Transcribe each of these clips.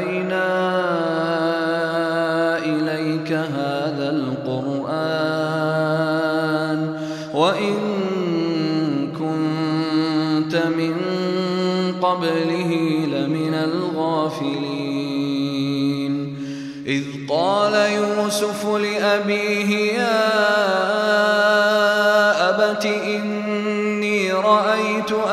أوحينا إليك هذا القرآن وإن كنت من قبله لمن الغافلين. إذ قال يوسف لأبيه يا أبت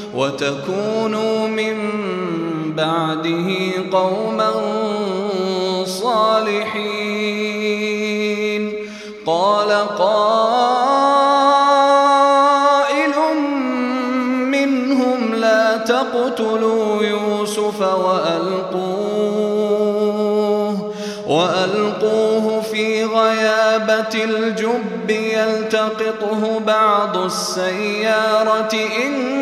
وتكونوا من بعده قوما صالحين. قال قائل منهم لا تقتلوا يوسف وألقوه وألقوه في غيابة الجب يلتقطه بعض السيارة إن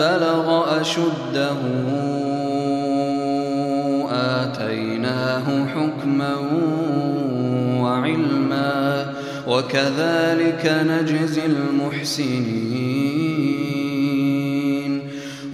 بلغ أشده آتيناه حكما وعلما وكذلك نجزي المحسنين.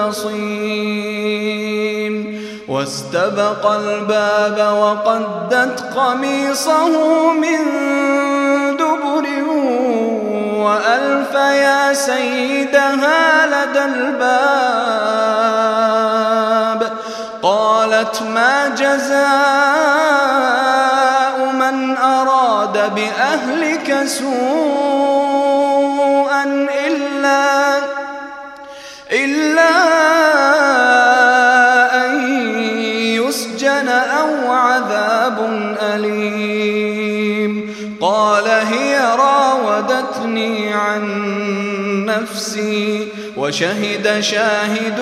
المخلصين واستبق الباب وقدت قميصه من دبر وألف يا سيدها لدى الباب. قالت ما جزاء من أراد بأهلك سوءا راودتني عن نفسي وشهد شاهد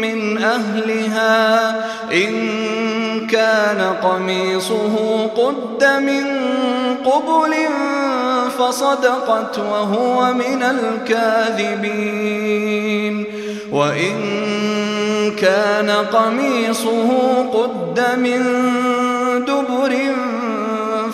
من أهلها إن كان قميصه قد من قبل فصدقت وهو من الكاذبين وإن كان قميصه قد من دبر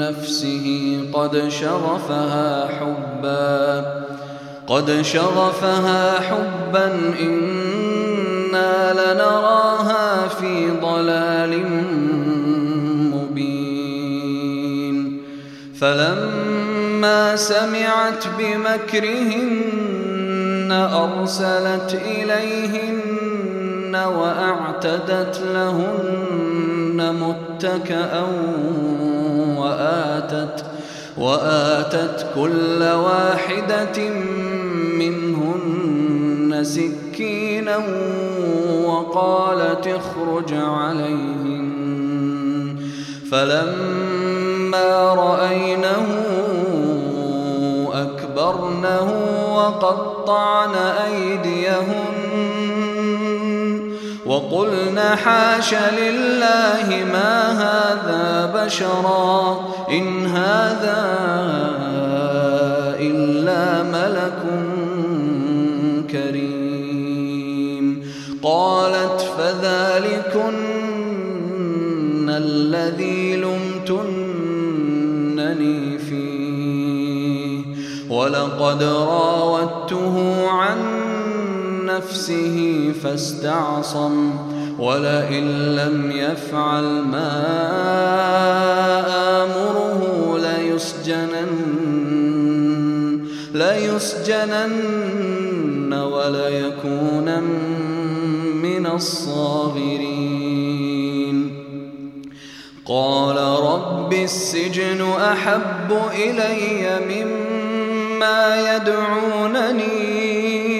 نفسه قد شغفها حبا قد شغفها حبا إنا لنراها في ضلال مبين. فلما سمعت بمكرهن أرسلت إليهن وأعتدت لهن متكأ وآتت وآتت كل واحدة منهن سكينا وقالت اخرج عليهن. فلما رأينه أكبرنه وقطعن أيديهن وقلن حاش لله ما هذا بشرا إن هذا إلا ملك كريم. قالت فذلكن الذي لمتنني فيه. ولقد راودته عن نفسه فاستعصم ولئن لم يفعل ما آمره ليسجنن ليسجنن وليكونن من الصاغرين. قال رب السجن أحب إلي مما يدعونني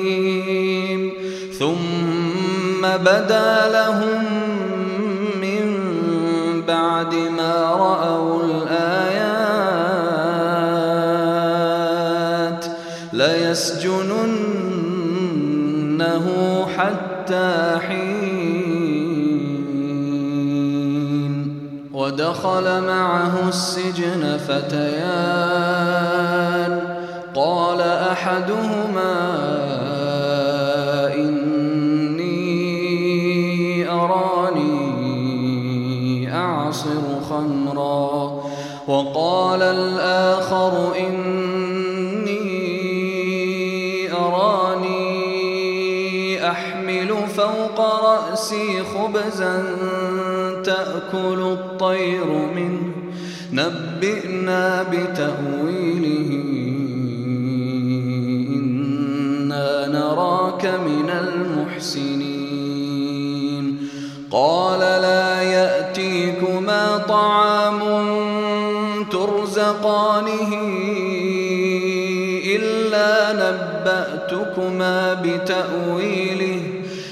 بدا لهم من بعد ما رأوا الآيات ليسجننه حتى حين. ودخل معه السجن فتيان. قال أحدهما تأكل الطير منه. نبئنا بتأويله. إنا نراك من المحسنين. قال لا يأتيكما طعام ترزقانه إلا نبأتكما بتأويله.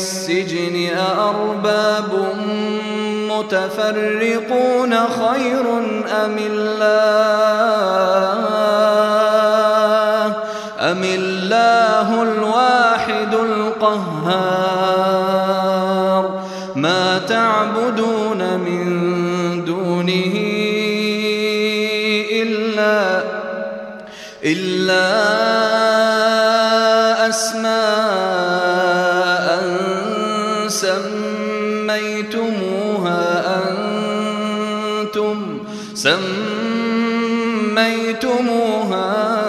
السجن أأرباب متفرقون خير أم الله؟ أم الله الواحد القهار؟ ما تعبدون من دونه إلا إلا سميتموها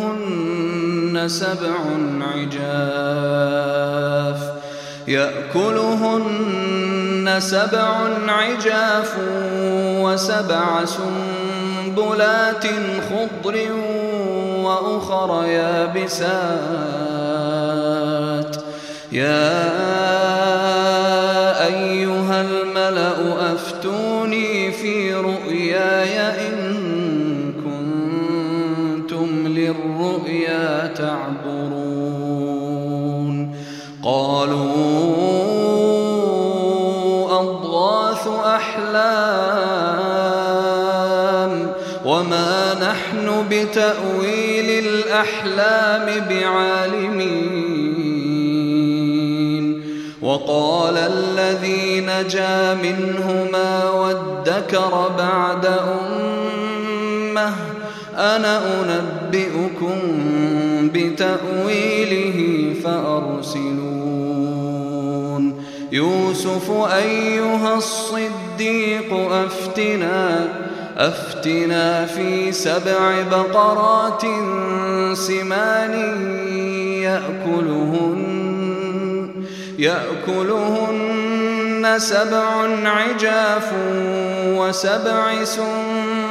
سبع عجاف. يأكلهن سبع عجاف وسبع سنبلات خضر وأخر يابسات. يا أيها الملأ أفتوني تعبرون. قالوا أضغاث أحلام وما نحن بتأويل الأحلام بعالمين. وقال الذي نجا منهما وادكر بعد أمة أنا أنبئكم بتأويله فأرسلون. يوسف أيها الصديق أفتنا أفتنا في سبع بقرات سمان يأكلهن يأكلهن سبع عجاف وسبع سنبلات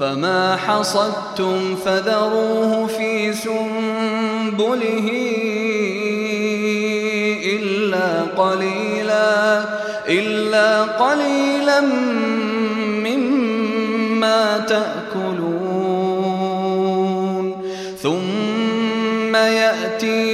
فما حصدتم فذروه في سنبله إلا قليلا إلا قليلا مما تأكلون ثم يأتي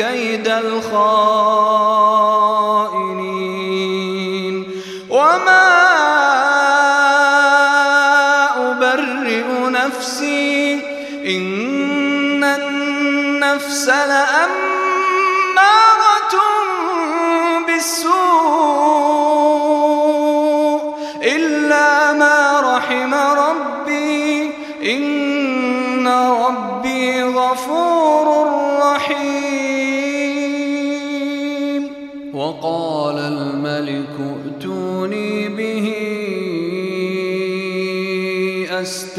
كيد الخائنين. وما أبرئ نفسي إن النفس لأمارة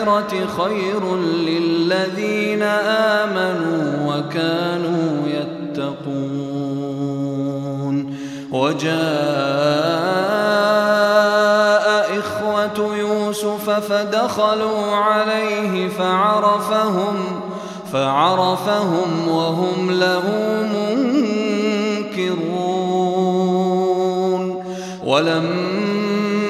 الآخرة خير للذين آمنوا وكانوا يتقون. وجاء إخوة يوسف فدخلوا عليه فعرفهم فعرفهم وهم له منكرون. ولما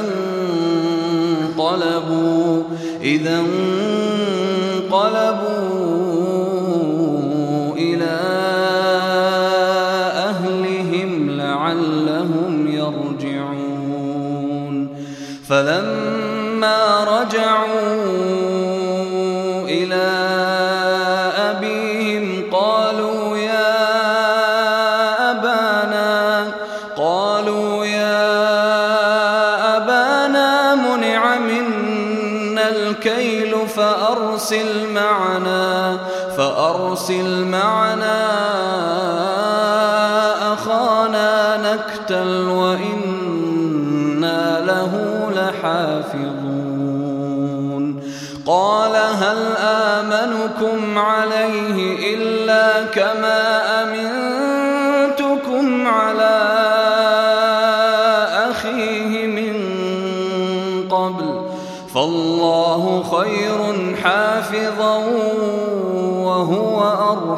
إذا انقلبوا. إذا انقلبوا فأرسل معنا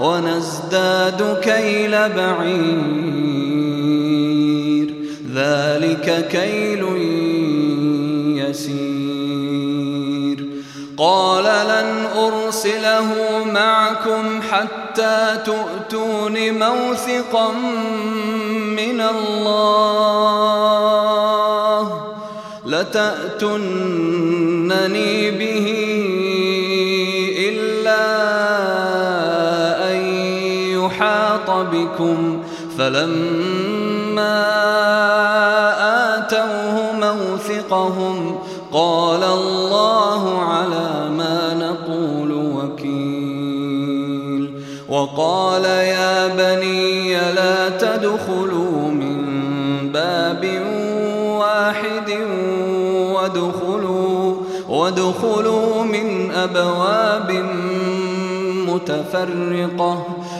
ونزداد كيل بعير. ذلك كيل يسير. قال لن أرسله معكم حتى تؤتون موثقا من الله. لتأتنني به بكم فلما آتوه موثقهم قال الله على ما نقول وكيل وقال يا بني لا تدخلوا من باب واحد وادخلوا وادخلوا من أبواب متفرقة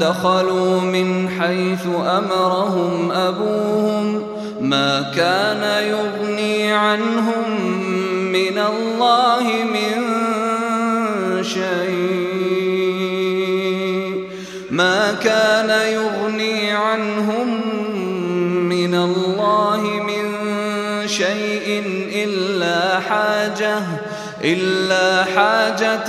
دخلوا من حيث أمرهم أبوهم ما كان يغني عنهم من الله من شيء. ما كان يغني عنهم من الله من شيء إلا حاجة إلا حاجة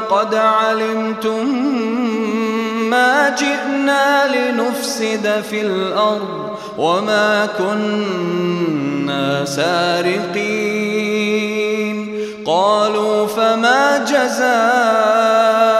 لقد علمتم ما جئنا لنفسد في الأرض وما كنا سارقين. قالوا فما جزاؤه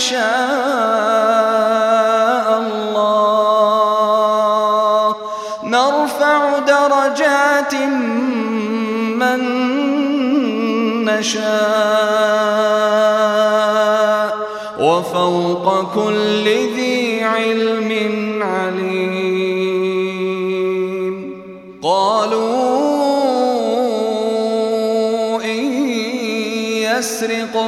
يشاء الله. نرفع درجات من نشاء.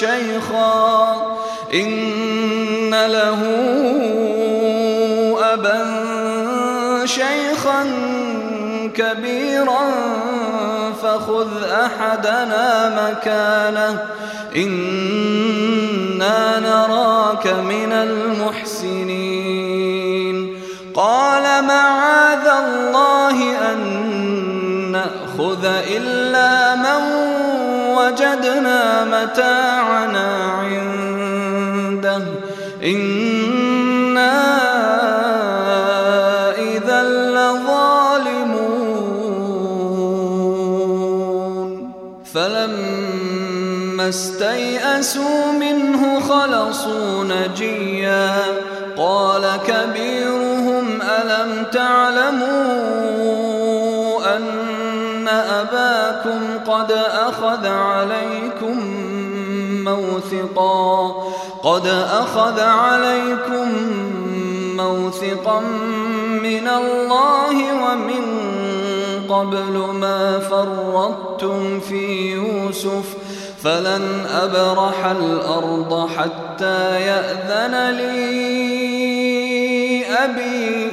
شيخا إن له أبا شيخا كبيرا فخذ أحدنا مكانه. إنا نراك من المحسنين. قال معاذ الله أن نأخذ إلا من وجدنا متاعنا عنده. إنا إذا لظالمون. فلما استيئسوا منه خلصوا نجيا. قال كبيرهم ألم تعلموا قد أخذ عليكم موثقا قد أخذ عليكم موثقا من الله ومن قبل ما فرطتم في يوسف فلن أبرح الأرض حتى يأذن لي أبي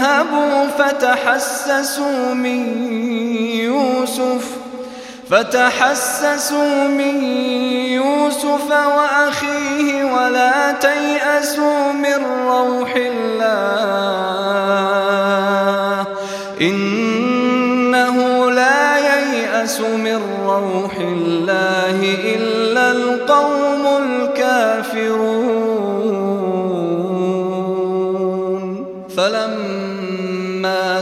بني يذهبوا فتحسسوا من يوسف فتحسسوا من يوسف وأخيه ولا تيأسوا من روح الله إنه لا ييأس من روح الله إلا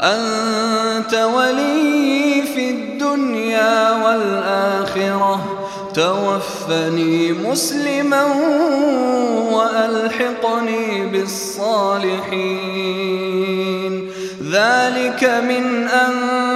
أنت ولي في الدنيا والآخرة. توفني مسلما وألحقني بالصالحين. ذلك من أنباء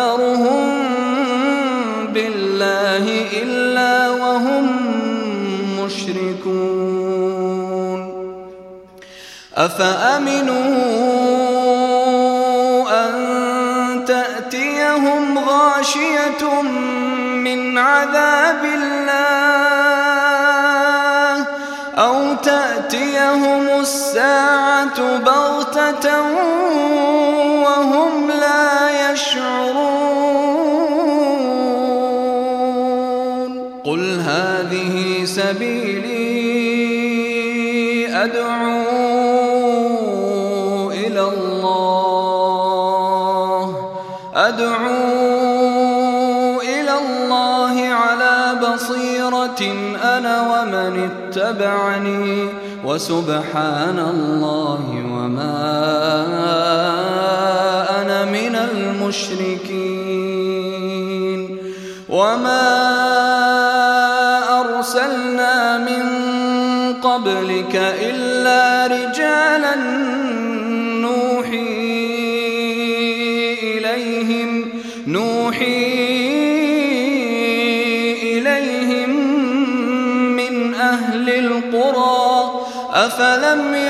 أكثرهم بالله إلا وهم مشركون. أفأمنوا غاشية من عذاب الله أو تأتيهم الساعة بغتة وهم يشعرون قل هذه سبيلي أدعو إلى الله. أدعو أنا ومن اتبعني. وسبحان الله وما المشركين. وما أرسلنا من قبلك إلا رجالا نوحي إليهم نوحي أفلم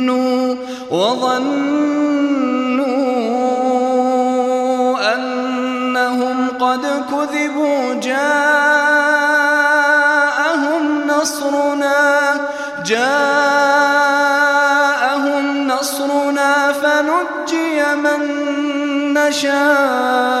وظنوا وظنوا أنهم قد كذبوا جاءهم نصرنا جاءهم نصرنا فنجي من نشاء.